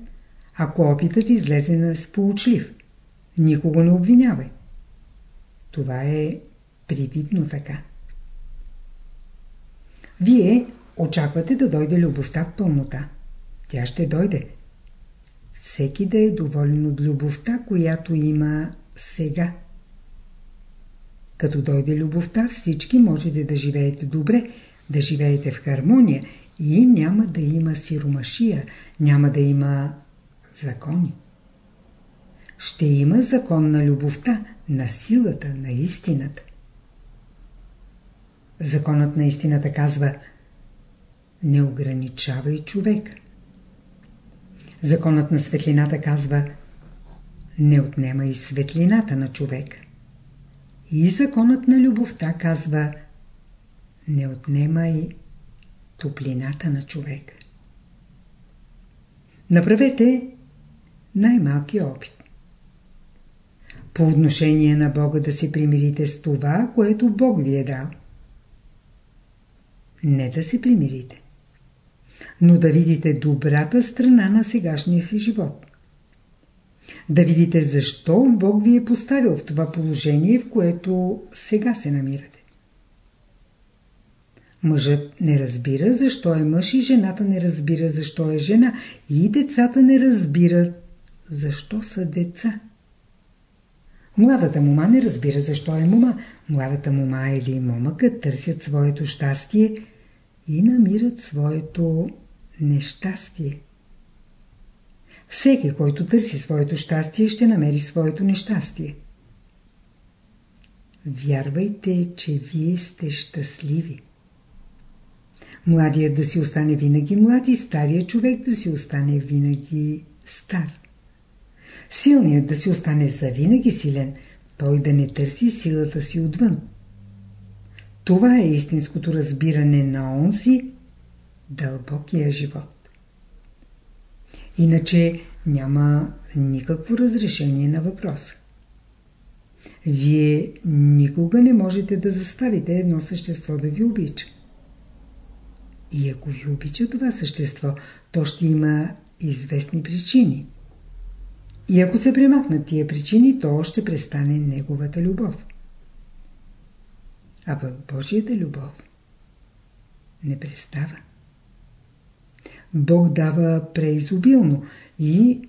ако опитът излезе на сполучлив. Никого не обвинявай. Това е привидно така. Вие очаквате да дойде любовта в пълнота. Тя ще дойде. Всеки да е доволен от любовта, която има сега. Като дойде любовта, всички можете да живеете добре, да живеете в хармония и няма да има сиромашия, няма да има закони. Ще има закон на любовта, на силата, на истината. Законът на истината казва Не ограничавай човек. Законът на светлината казва Не отнемай светлината на човек. И законът на любовта казва Не отнемай топлината на човек. Направете най-малкия опит. По отношение на Бога да се примирите с това, което Бог ви е дал. Не да се примирите, но да видите добрата страна на сегашния си живот. Да видите защо Бог ви е поставил в това положение, в което сега се намирате. Мъжът не разбира защо е мъж и жената не разбира защо е жена и децата не разбират защо са деца. Младата мума не разбира защо е мума. Младата мума или момъка търсят своето щастие и намират своето нещастие. Всеки, който търси своето щастие, ще намери своето нещастие. Вярвайте, че вие сте щастливи. Младият да си остане винаги млад и старият човек да си остане винаги стар. Силният да си остане завинаги силен, той да не търси силата си отвън. Това е истинското разбиране на онзи дълбокия живот. Иначе няма никакво разрешение на въпроса. Вие никога не можете да заставите едно същество да ви обича. И ако ви обича това същество, то ще има известни причини. И ако се премахнат тия причини, то ще престане неговата любов. А пък Божията любов не престава. Бог дава преизобилно и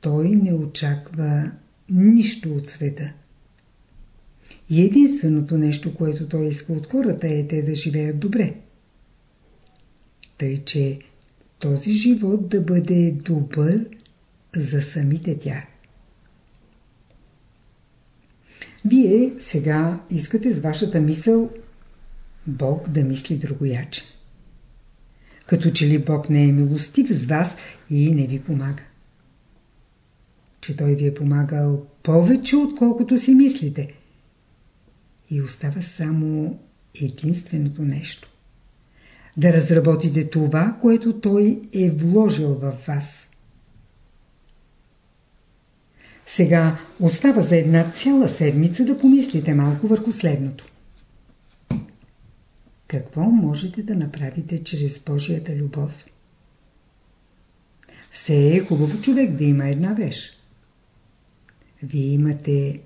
Той не очаква нищо от света. И единственото нещо, което Той иска от хората е те да живеят добре. Тъй, че този живот да бъде добър за самите тях. Вие сега искате с вашата мисъл Бог да мисли другояче. Като че ли Бог не е милостив с вас и не ви помага. Че Той ви е помагал повече, отколкото си мислите. И остава само единственото нещо да разработите това, което той е вложил в вас. Сега остава за една цяла седмица да помислите малко върху следното. Какво можете да направите чрез Божията любов? Все е хубаво човек да има една вещ. Вие имате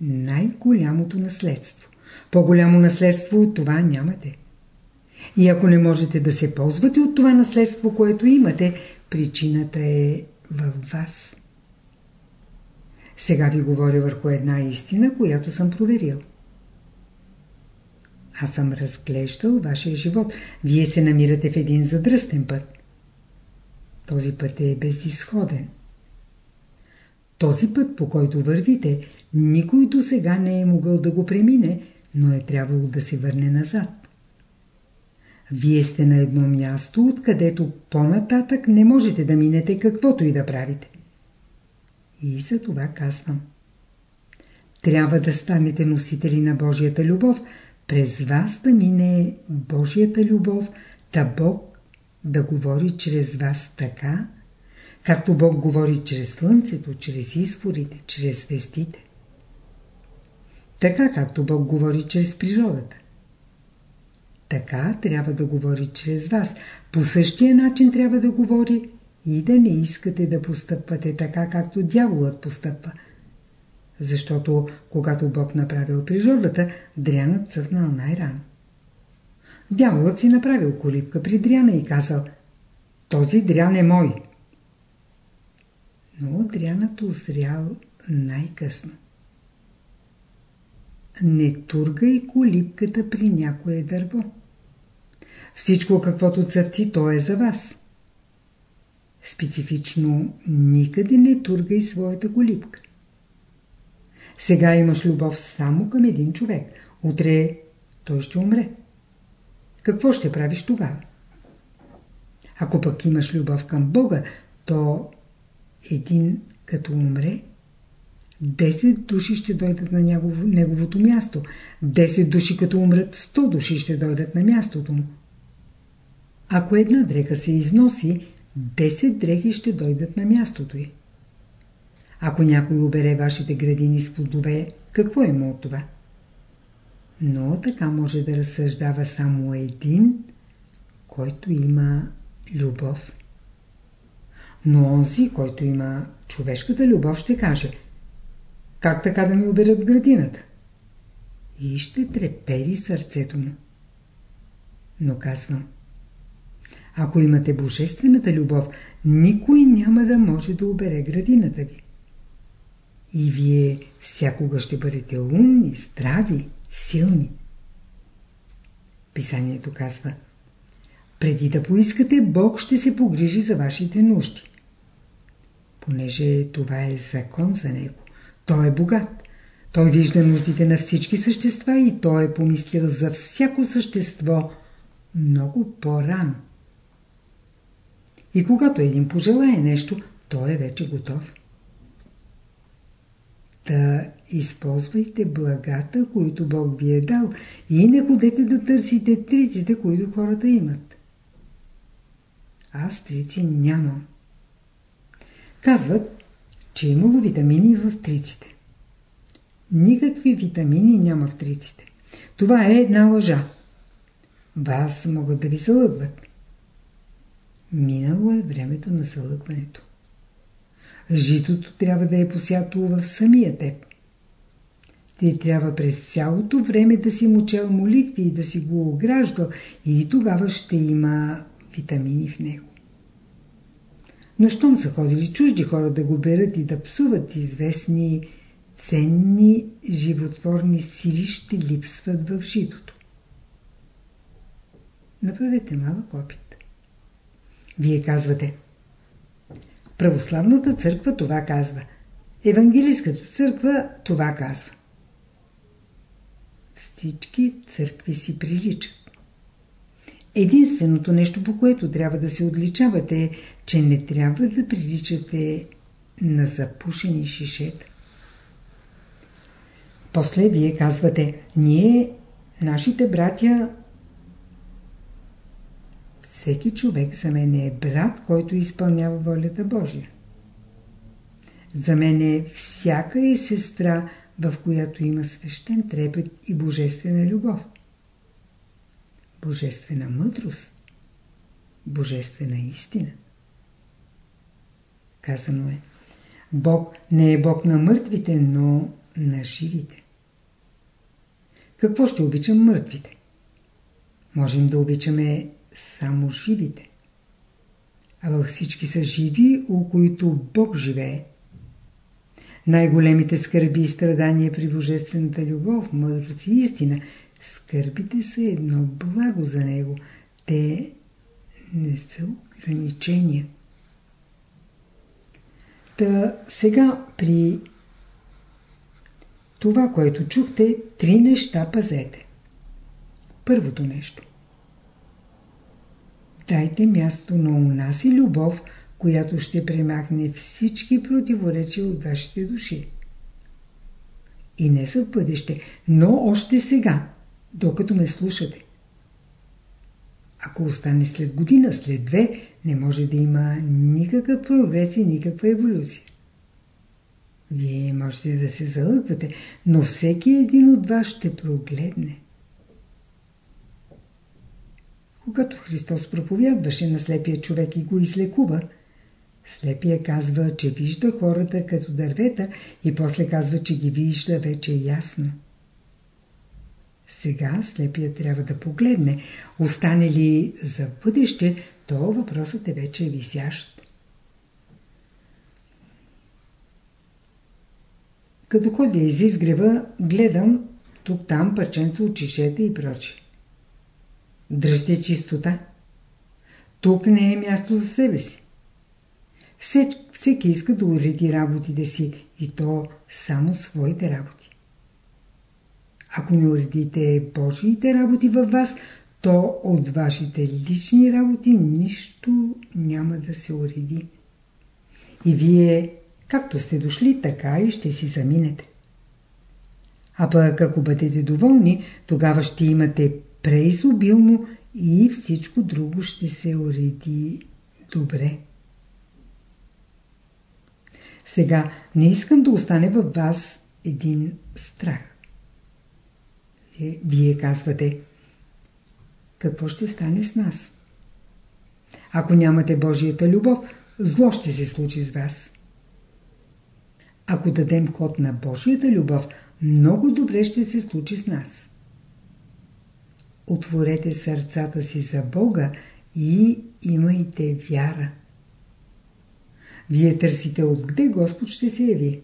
най-голямото наследство. По-голямо наследство от това нямате. И ако не можете да се ползвате от това наследство, което имате, причината е във вас. Сега ви говоря върху една истина, която съм проверил. Аз съм разглеждал вашия живот. Вие се намирате в един задръстен път. Този път е безисходен. Този път, по който вървите, никой до сега не е могъл да го премине, но е трябвало да се върне назад. Вие сте на едно място, откъдето по-нататък не можете да минете каквото и да правите. И за това казвам. Трябва да станете носители на Божията любов, през вас да мине Божията любов, та Бог да говори чрез вас така, както Бог говори чрез слънцето, чрез изворите, чрез звездите. Така както Бог говори чрез природата. Така трябва да говори чрез вас. По същия начин трябва да говори и да не искате да постъпвате така, както дяволът постъпва. Защото, когато Бог направил природата, дрянът цъфнал най-рано. Дяволът си направил колипка при дряна и казал Този дрян е мой. Но дрянът озрял най-късно. Не тургай колипката при някое дърво. Всичко каквото цъфти, то е за вас. Специфично никъде не тургай своята колипка. Сега имаш любов само към един човек. Утре той ще умре. Какво ще правиш тогава? Ако пък имаш любов към Бога, то един като умре, 10 души ще дойдат на неговото място. 10 души като умрат, 100 души ще дойдат на мястото му. Ако една дреха се износи, 10 дрехи ще дойдат на мястото й. Ако някой обере вашите градини с плодове, какво има от това? Но така може да разсъждава само един, който има любов. Но онзи, който има човешката любов, ще каже Как така да ми оберат градината? И ще трепери сърцето му. Но казвам Ако имате божествената любов, никой няма да може да обере градината ви. И вие всякога ще бъдете умни, здрави, силни. Писанието казва Преди да поискате, Бог ще се погрижи за вашите нужди. Понеже това е закон за Него. Той е богат. Той вижда нуждите на всички същества и Той е помислил за всяко същество много по-рано. И когато един пожелае нещо, той е вече готов. Да използвайте благата, които Бог ви е дал и не ходете да търсите триците, които хората имат. Аз трици нямам. Казват, че имало витамини в триците. Никакви витамини няма в триците. Това е една лъжа. Вас могат да ви залъгват. Минало е времето на залъгването. Житото трябва да е посято в самия теб. Ти трябва през цялото време да си мучел молитви и да си го ограждал и тогава ще има витамини в него. Но щом са ходили чужди хора да го берат и да псуват известни ценни животворни сили ще липсват в житото. Направете малък опит. Вие казвате Православната църква това казва. Евангелийската църква това казва. Всички църкви си приличат. Единственото нещо, по което трябва да се отличавате е, че не трябва да приличате на запушени шишета. После вие казвате, ние, нашите братя, всеки човек за мен е брат, който изпълнява волята Божия. За мен е всяка е сестра, в която има свещен трепет и божествена любов. Божествена мъдрост. Божествена истина. Казано е, Бог не е Бог на мъртвите, но на живите. Какво ще обичам мъртвите? Можем да обичаме само живите. А във всички са живи, у които Бог живее. Най-големите скърби и страдания при божествената любов, мъдрост и истина, скърбите са едно благо за Него. Те не са ограничения. Та сега при това, което чухте, три неща пазете. Първото нещо. Дайте място на унаси любов, която ще премахне всички противоречия от вашите души. И не за бъдеще, но още сега, докато ме слушате. Ако остане след година, след две, не може да има никакъв прогрес и никаква еволюция. Вие можете да се залъгвате, но всеки един от вас ще прогледне. Когато Христос проповядваше на слепия човек и го излекува, слепия казва, че вижда хората като дървета и после казва, че ги вижда вече ясно. Сега слепия трябва да погледне. Остане ли за бъдеще, то въпросът е вече висящ. Като ходя из изгрева, гледам тук-там парченца от чешета и прочи. Дръжте чистота. Тук не е място за себе си. Всеки, всеки иска да уреди работите си и то само своите работи. Ако не уредите Божиите работи във вас, то от вашите лични работи нищо няма да се уреди. И вие, както сте дошли, така и ще си заминете. А пък ако бъдете доволни, тогава ще имате преизобилно и всичко друго ще се уреди добре. Сега не искам да остане във вас един страх. Вие казвате, какво ще стане с нас? Ако нямате Божията любов, зло ще се случи с вас. Ако дадем ход на Божията любов, много добре ще се случи с нас. Отворете сърцата си за Бога и имайте вяра. Вие търсите откъде Господ ще се яви.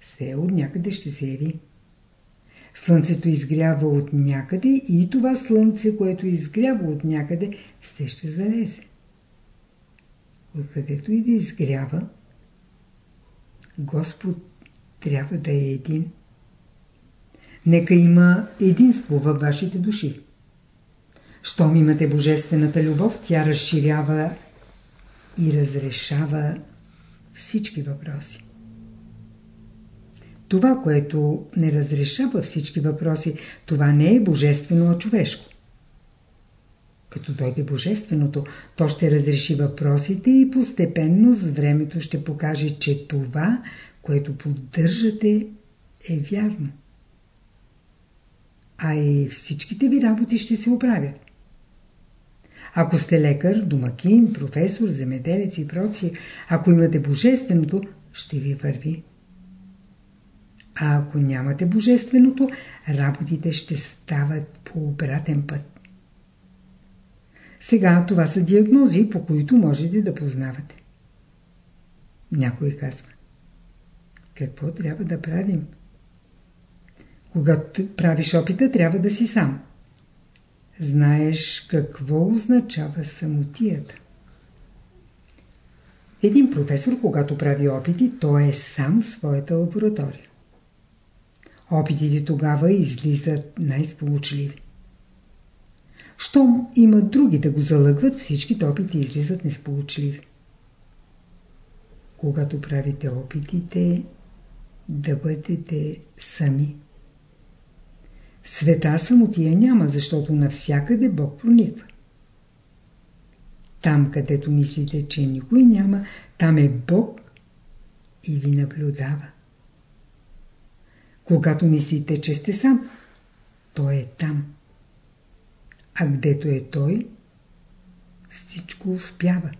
Все от някъде ще се яви. Слънцето изгрява от някъде и това слънце, което изгрява от някъде, все ще залезе. Откъдето и да изгрява, Господ трябва да е един. Нека има единство във вашите души. Щом имате божествената любов, тя разширява и разрешава всички въпроси. Това, което не разрешава всички въпроси, това не е божествено, а човешко. Като дойде Божественото, то ще разреши въпросите и постепенно с времето ще покаже, че това, което поддържате, е вярно. А и всичките ви работи ще се оправят. Ако сте лекар, домакин, професор, земеделец и прочие, ако имате Божественото, ще ви върви. А ако нямате Божественото, работите ще стават по обратен път. Сега това са диагнози, по които можете да познавате. Някой казва. Какво трябва да правим? Когато правиш опита, трябва да си сам. Знаеш какво означава самотията. Един професор, когато прави опити, той е сам в своята лаборатория. Опитите тогава излизат най-сполучливи. Щом има други да го залъгват, всичките опити излизат несполучливи. Когато правите опитите, да бъдете сами. Света самотия няма, защото навсякъде Бог прониква. Там, където мислите, че никой няма, там е Бог и ви наблюдава. Когато мислите, че сте сам, Той е там. А гдето е Той, всичко успява.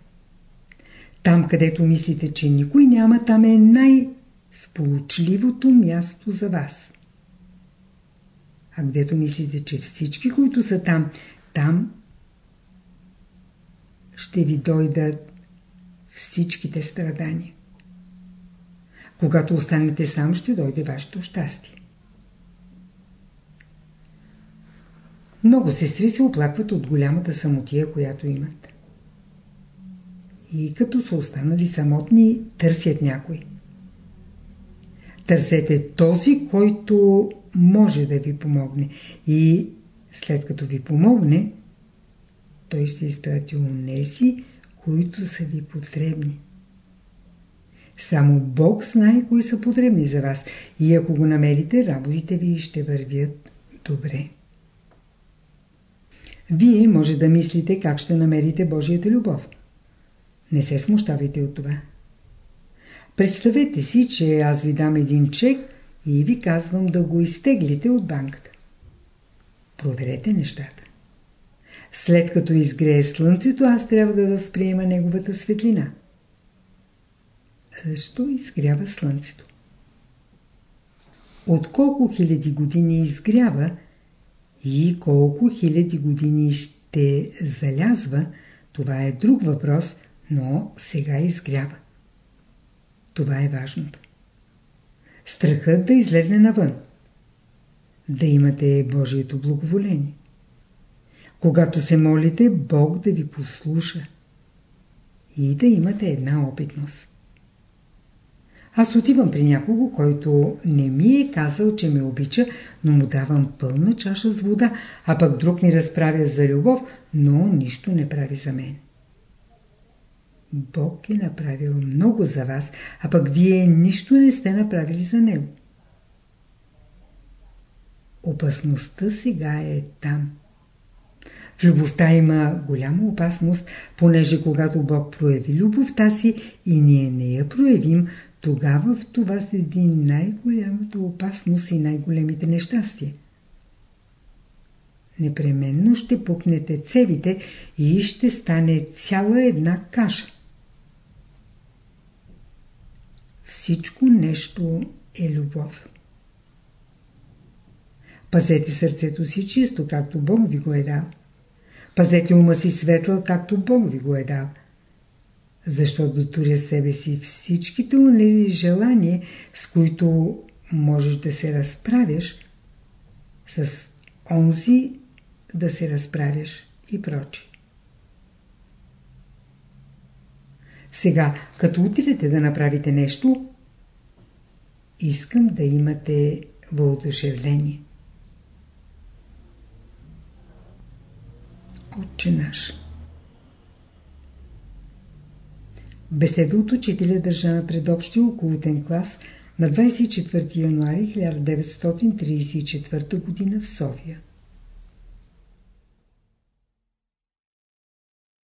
Там, където мислите, че никой няма, там е най-сполучливото място за вас. А гдето мислите, че всички, които са там, там ще ви дойдат всичките страдания. Когато останете сам, ще дойде вашето щастие. Много сестри се оплакват от голямата самотия, която имат. И като са останали самотни, търсят някой. Търсете този, който може да ви помогне. И след като ви помогне, той ще изпрати унеси, които са ви потребни. Само Бог знае кои са потребни за вас и ако го намерите, работите ви ще вървят добре. Вие може да мислите как ще намерите Божията любов. Не се смущавайте от това. Представете си, че аз ви дам един чек и ви казвам да го изтеглите от банката. Проверете нещата. След като изгрее слънцето, аз трябва да възприема неговата светлина. Защо изгрява слънцето? От колко хиляди години изгрява и колко хиляди години ще залязва, това е друг въпрос, но сега изгрява. Това е важното. Страхът да излезне навън. Да имате Божието благоволение. Когато се молите, Бог да ви послуша. И да имате една опитност. Аз отивам при някого, който не ми е казал, че ме обича, но му давам пълна чаша с вода, а пък друг ми разправя за любов, но нищо не прави за мен. Бог е направил много за вас, а пък вие нищо не сте направили за Него. Опасността сега е там. В любовта има голяма опасност, понеже когато Бог прояви любовта си и ние не я проявим, тогава в това седи най-голямата опасност и най-големите нещастия. Непременно ще пукнете цевите и ще стане цяла една каша. Всичко нещо е любов. Пазете сърцето си чисто, както Бог ви го е дал. Пазете ума си светъл, както Бог ви го е дал. Защото туря себе си всичките унези желания, с които можеш да се разправяш, с онзи да се разправяш и прочи. Сега, като отидете да направите нещо, искам да имате въодушевление. Отче наш Беседа от учителя държана пред общия околотен клас на 24 януари 1934 г. в София.